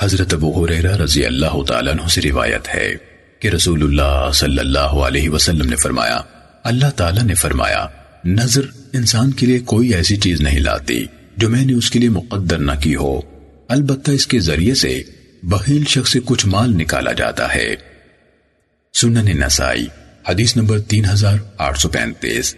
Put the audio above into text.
حضرت ابو حریرہ رضی اللہ تعالیٰ عنہ سے روایت ہے کہ رسول اللہ صلی اللہ علیہ وسلم نے فرمایا، اللہ تعالیٰ نے فرمایا، نظر انسان کے لیے کوئی ایسی چیز نہیں لاتی جو میں نے اس کے لیے مقدر نہ کی ہو۔ البتہ اس کے ذریعے سے بخیل شخص سے کچھ مال نکالا جاتا ہے۔ سنن نسائی، حدیث نمبر تین ہزار آٹھ سو پینتیس۔